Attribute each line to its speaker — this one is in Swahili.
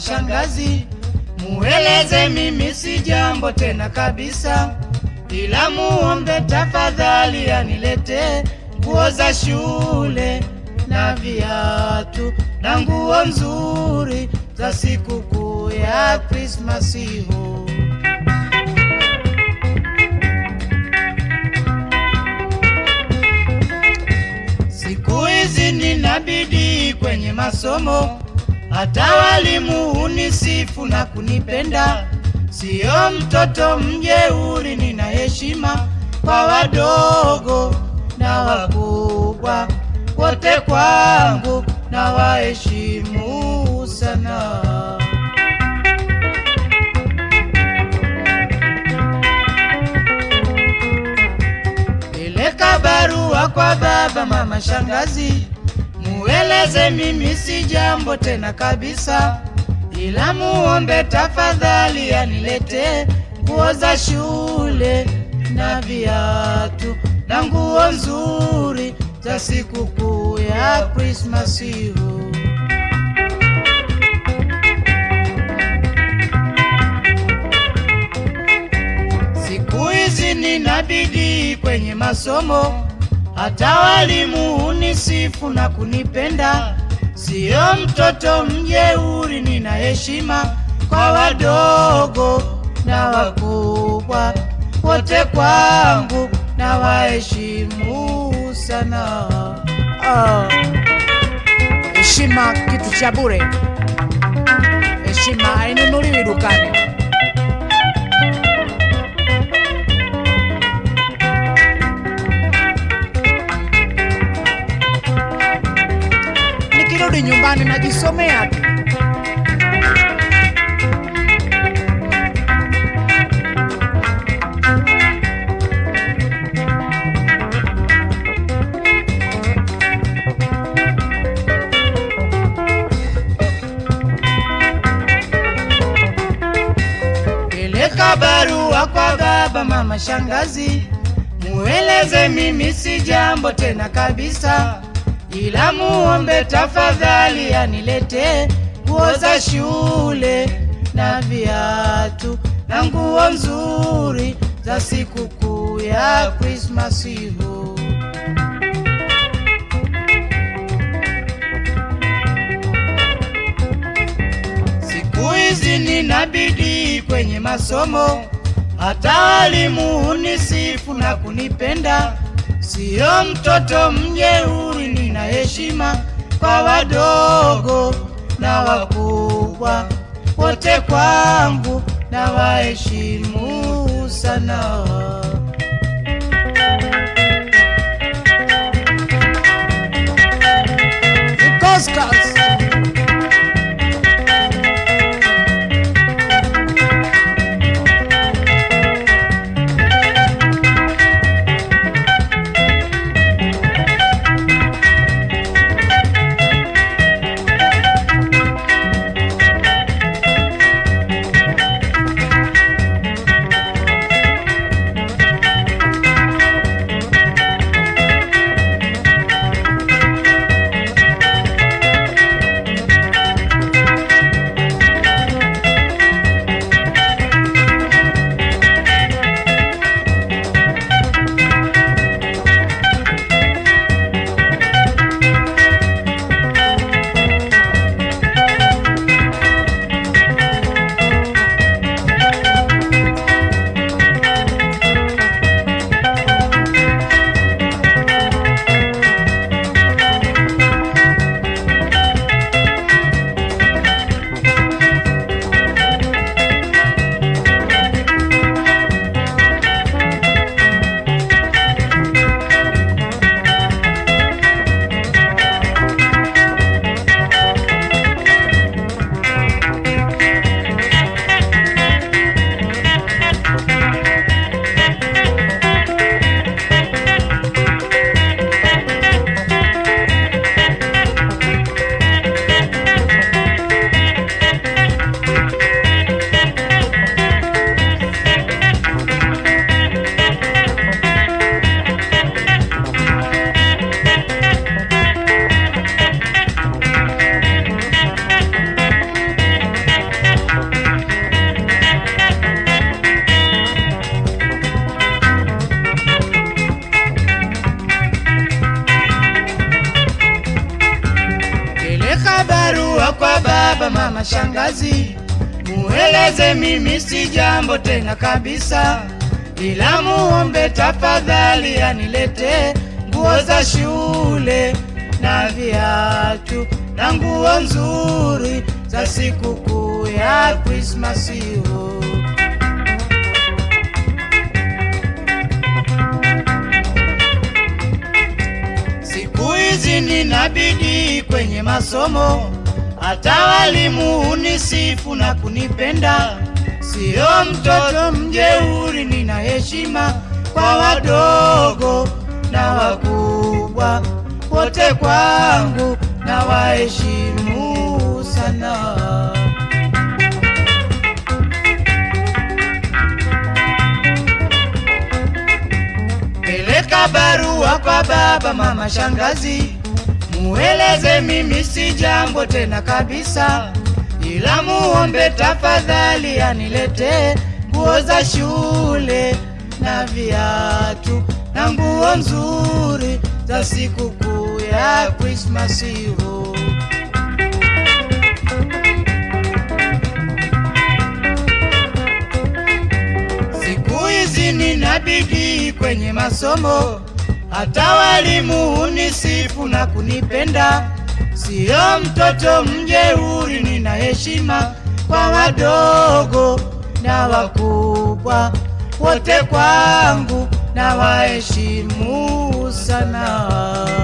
Speaker 1: shangazi, mueleze mimi si jambo tena kabisa, ila muombe tafadhali anilete nguo za shule na viatu na nguo nzuri za sikukuu ya Krismasi huu. Siku hizi nina bidii kwenye masomo, hata walimu hunisifu na kunipenda. Sio mtoto mjeuri, nina heshima kwa wadogo na wakubwa, wote kwangu na waheshimu sana. Peleka barua kwa baba, mama, shangazi, mueleze mimi si jambo tena kabisa, ila muombe tafadhali anilete nguo za shule na viatu na nguo nzuri za sikukuu ya Krismasi. Siku hizi nina bidii kwenye masomo, hata walimu hunisifu na kunipenda. siyo mtoto mjeuri, nina heshima kwa wadogo na wakubwa, wote kwangu na waheshimu sana.
Speaker 2: Heshima oh, kitu cha bure, heshima hainunuliwi dukani. Nyumbani najisomea tu.
Speaker 1: Peleka barua kwa baba, mama, shangazi, mueleze mimi si jambo tena kabisa, ila muombe tafadhali anilete nguo za shule na viatu na nguo nzuri za sikukuu ya Krismasi huu. Siku hizi nina bidii kwenye masomo, hata walimu hunisifu na kunipenda. siyo mtoto mjeuri, nina heshima kwa wadogo na wakubwa, wote kwangu na waheshimu sana. Mama shangazi, mueleze mimi si jambo tena kabisa, ila muombe tafadhali anilete nguo za shule na viatu na nguo nzuri za sikukuu ya Krismasi. Siku hizi nina bidii kwenye masomo, hata walimu hunisifu na kunipenda. Sio mtoto mjeuri, nina heshima kwa wadogo na wakubwa, wote kwangu na waheshimu sana. Peleka barua kwa baba, mama, shangazi, mueleze mimi si jambo tena kabisa, ila muombe tafadhali anilete nguo za shule na viatu na nguo nzuri za sikukuu ya Krismasi. oh. Siku hizi nina bidii kwenye masomo, hata walimu hunisifu na kunipenda. siyo mtoto mjeuri, nina heshima kwa wadogo na wakubwa, wote kwangu na waheshimu sana.